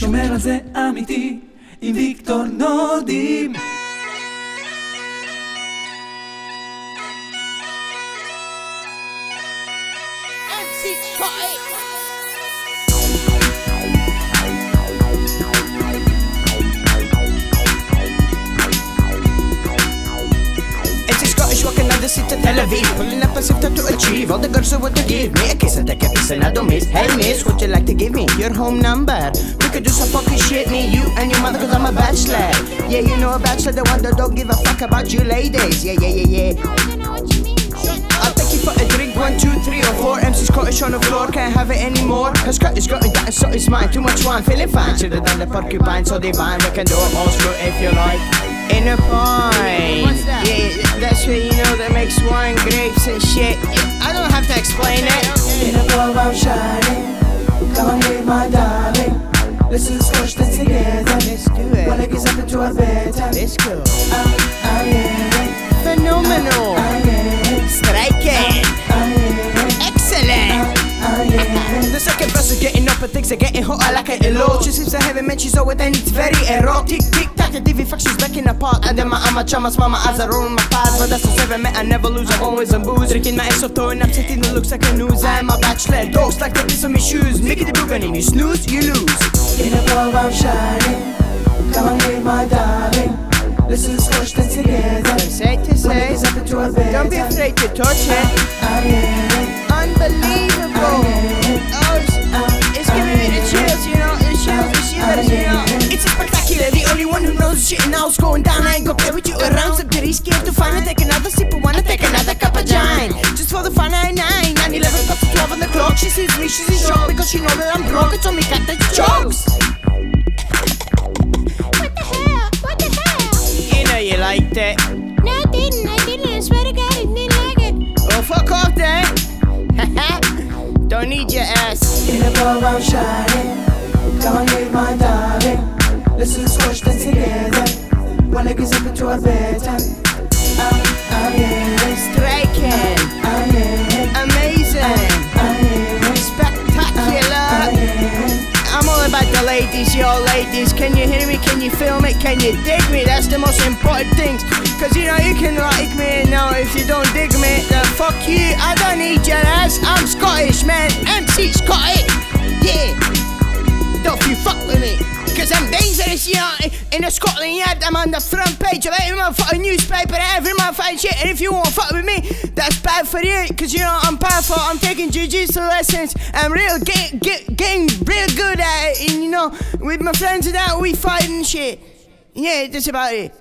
שומר על זה אמיתי, עם ויקטור נודים. sit to Tel Aviv Pulling up as if to achieve. All the girls who want to give me a kiss and take a piece and I don't miss. Hey miss, would you like to give me your home number? We could do some fucking shit, me, you and your mother cause I'm a bachelor. Yeah, you know a bachelor, the one that don't give a fuck about you ladies. Yeah, yeah, yeah, yeah. I'll take you for a drink, one, two, three or four. MC's Scottish on the floor, can't have it anymore. Cause Scottish got me that, so it's mine. Too much wine, feeling fine. Should've done the porcupine, so divine. We can do it all screw if you like. In a that? Yeah, that's what you know makes wine, grapes and shit I don't have to explain it In a club I'm shining, come on here my darling. Let's the squash dance together. Let's do it. One leg is up into a bedtime. Let's go Ah, ah, yeah, Phenomenal ah, yeah, Striking ah, yeah, Excellent ah, yeah. The second verse is getting up and things are getting hotter like a low. She seems to have it, she's over then it's very erotic. Tick tack, the TV faction's backing apart. And then my ama chamas, mama as I roll my path. But that's the seven, man, I never lose, I'm always on booze. Drinking my ass off, throwing up, sitting, it looks like a news. I'm a bachelor, dogs like the piece of me shoes. Make it the book, and if you snooze, you lose. In a club I'm shining, come on here my darling. Let's do the squash dance together. Say to say, leg is up into a bedtime. don't be afraid to touch it. Ah, yeah, Unbelievable. She sees me, she's in shock because she know that I'm broke. It's only cat the jokes. What the hell? What the hell? You know you liked it. No, I didn't. I didn't. I swear to God, I didn't like it. Well, fuck off then. Don't need your ass. In the club I'm shining, come on here my darling. Let's do the squash dance together. One leg is up into a bedtime. Ah, ladies, yo ladies. Can you hear me? Can you feel me? Can you dig me? That's the most important things. Cause you know you can like me now if you don't dig me, then fuck you. I don't need your ass. I'm Scottish, man. Cause I'm dangerous, you know. In the Scotland Yard, I'm on the front page of every motherfucking newspaper, every motherfucking shit. And if you won't fuck with me, that's bad for you. Cause you know, I'm powerful. I'm taking jiu-jitsu lessons. I'm real, get, get, getting real good at it. And you know, with my friends and that, we fight and shit. Yeah, that's about it.